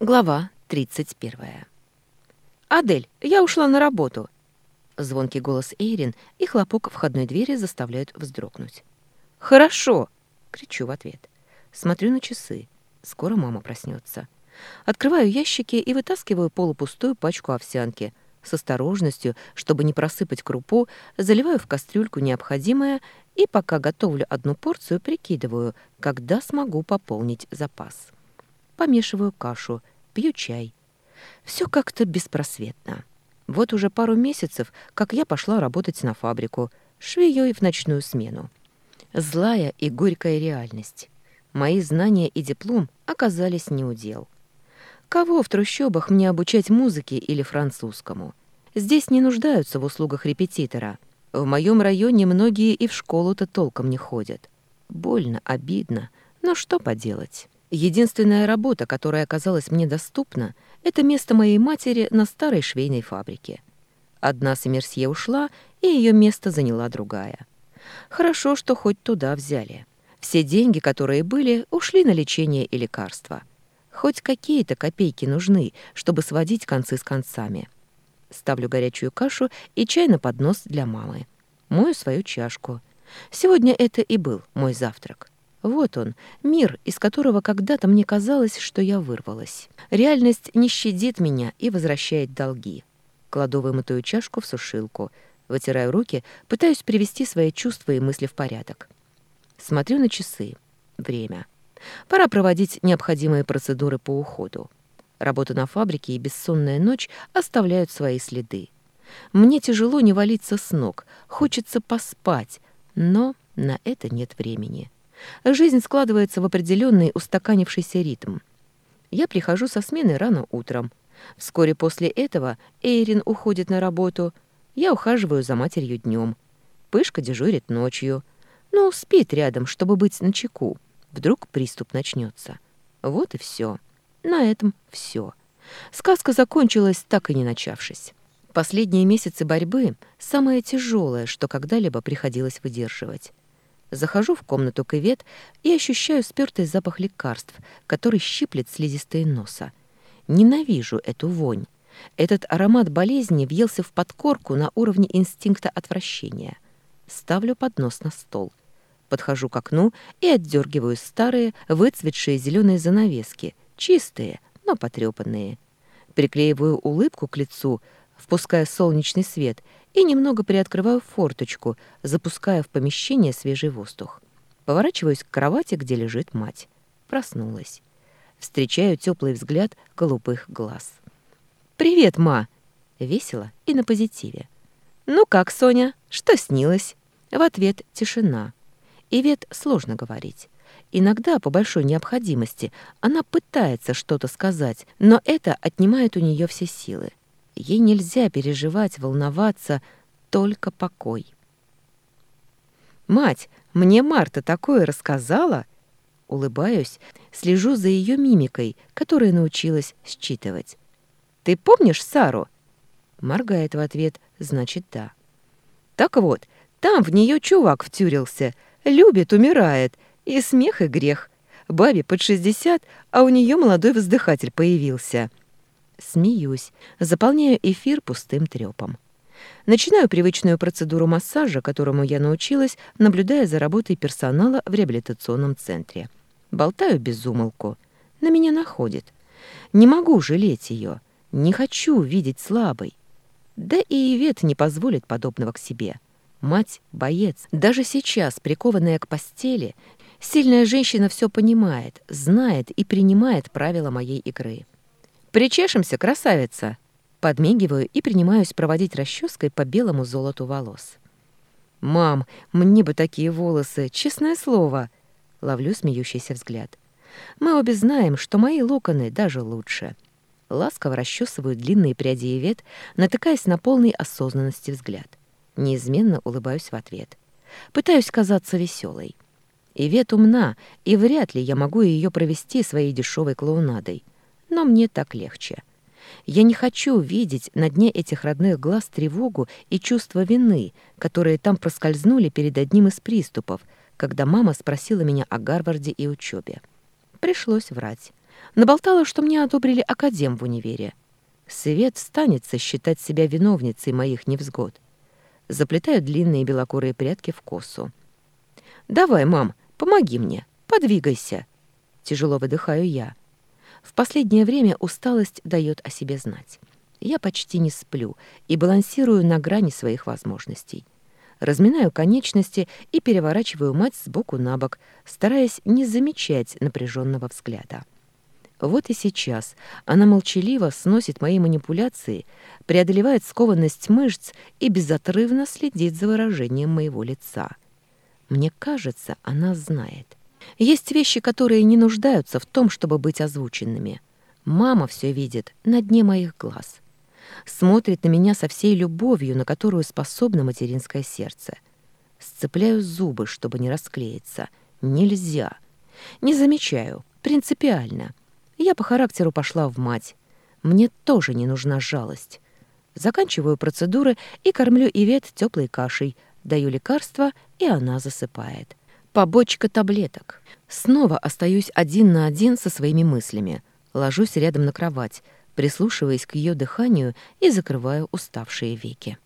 Глава 31. «Адель, я ушла на работу!» Звонкий голос Эйрин и хлопок входной двери заставляют вздрогнуть. «Хорошо!» — кричу в ответ. Смотрю на часы. Скоро мама проснется. Открываю ящики и вытаскиваю полупустую пачку овсянки. С осторожностью, чтобы не просыпать крупу, заливаю в кастрюльку необходимое и, пока готовлю одну порцию, прикидываю, когда смогу пополнить запас помешиваю кашу, пью чай. Все как-то беспросветно. Вот уже пару месяцев, как я пошла работать на фабрику, швеей в ночную смену. Злая и горькая реальность. Мои знания и диплом оказались неудел. Кого в трущобах мне обучать музыке или французскому? Здесь не нуждаются в услугах репетитора. В моем районе многие и в школу-то толком не ходят. Больно, обидно, но что поделать? Единственная работа, которая оказалась мне доступна, это место моей матери на старой швейной фабрике. Одна Сомерсье ушла, и ее место заняла другая. Хорошо, что хоть туда взяли. Все деньги, которые были, ушли на лечение и лекарства. Хоть какие-то копейки нужны, чтобы сводить концы с концами. Ставлю горячую кашу и чай на поднос для мамы. Мою свою чашку. Сегодня это и был мой завтрак. Вот он, мир, из которого когда-то мне казалось, что я вырвалась. Реальность не щадит меня и возвращает долги. Кладу вымытую чашку в сушилку, вытираю руки, пытаюсь привести свои чувства и мысли в порядок. Смотрю на часы. Время. Пора проводить необходимые процедуры по уходу. Работа на фабрике и бессонная ночь оставляют свои следы. Мне тяжело не валиться с ног, хочется поспать, но на это нет времени. Жизнь складывается в определенный устаканившийся ритм. Я прихожу со смены рано утром. Вскоре после этого Эйрин уходит на работу. Я ухаживаю за матерью днем. Пышка дежурит ночью. Ну, спит рядом, чтобы быть начеку. Вдруг приступ начнется. Вот и все. На этом все. Сказка закончилась, так и не начавшись. Последние месяцы борьбы — самое тяжелое, что когда-либо приходилось выдерживать. Захожу в комнату Кывет и ощущаю спёртый запах лекарств, который щиплет слизистые носа. Ненавижу эту вонь. Этот аромат болезни въелся в подкорку на уровне инстинкта отвращения. Ставлю поднос на стол. Подхожу к окну и отдергиваю старые, выцветшие зеленые занавески, чистые, но потрепанные. Приклеиваю улыбку к лицу, впуская солнечный свет — и немного приоткрываю форточку, запуская в помещение свежий воздух. Поворачиваюсь к кровати, где лежит мать. Проснулась. Встречаю теплый взгляд голубых глаз. «Привет, ма!» Весело и на позитиве. «Ну как, Соня, что снилось?» В ответ тишина. И ведь сложно говорить. Иногда, по большой необходимости, она пытается что-то сказать, но это отнимает у нее все силы. Ей нельзя переживать, волноваться, только покой. «Мать, мне Марта такое рассказала!» Улыбаюсь, слежу за ее мимикой, которая научилась считывать. «Ты помнишь Сару?» Моргает в ответ, значит, да. «Так вот, там в нее чувак втюрился, любит, умирает, и смех, и грех. Бабе под шестьдесят, а у нее молодой воздыхатель появился». Смеюсь, заполняю эфир пустым трёпом. Начинаю привычную процедуру массажа, которому я научилась, наблюдая за работой персонала в реабилитационном центре. Болтаю без умолку. На меня находит. Не могу жалеть ее. Не хочу видеть слабой. Да и Ивет не позволит подобного к себе. Мать — боец. Даже сейчас, прикованная к постели, сильная женщина все понимает, знает и принимает правила моей игры. «Причешемся, красавица!» Подмигиваю и принимаюсь проводить расческой по белому золоту волос. «Мам, мне бы такие волосы, честное слово!» Ловлю смеющийся взгляд. «Мы обе знаем, что мои локоны даже лучше». Ласково расчесываю длинные пряди и вет, натыкаясь на полный осознанности взгляд. Неизменно улыбаюсь в ответ. Пытаюсь казаться веселой. Ивет умна, и вряд ли я могу ее провести своей дешевой клоунадой но мне так легче. Я не хочу видеть на дне этих родных глаз тревогу и чувство вины, которые там проскользнули перед одним из приступов, когда мама спросила меня о Гарварде и учебе. Пришлось врать. Наболтала, что мне одобрили академ в универе. Свет станется считать себя виновницей моих невзгод. Заплетаю длинные белокурые прядки в косу. «Давай, мам, помоги мне, подвигайся!» Тяжело выдыхаю я. В последнее время усталость дает о себе знать. Я почти не сплю и балансирую на грани своих возможностей. Разминаю конечности и переворачиваю мать с боку на бок, стараясь не замечать напряженного взгляда. Вот и сейчас она молчаливо сносит мои манипуляции, преодолевает скованность мышц и безотрывно следит за выражением моего лица. Мне кажется, она знает. Есть вещи, которые не нуждаются в том, чтобы быть озвученными. Мама все видит на дне моих глаз. Смотрит на меня со всей любовью, на которую способно материнское сердце. Сцепляю зубы, чтобы не расклеиться. Нельзя. Не замечаю. Принципиально. Я по характеру пошла в мать. Мне тоже не нужна жалость. Заканчиваю процедуры и кормлю Ивет теплой кашей, даю лекарство, и она засыпает. Побочка таблеток. Снова остаюсь один на один со своими мыслями. Ложусь рядом на кровать, прислушиваясь к ее дыханию и закрываю уставшие веки.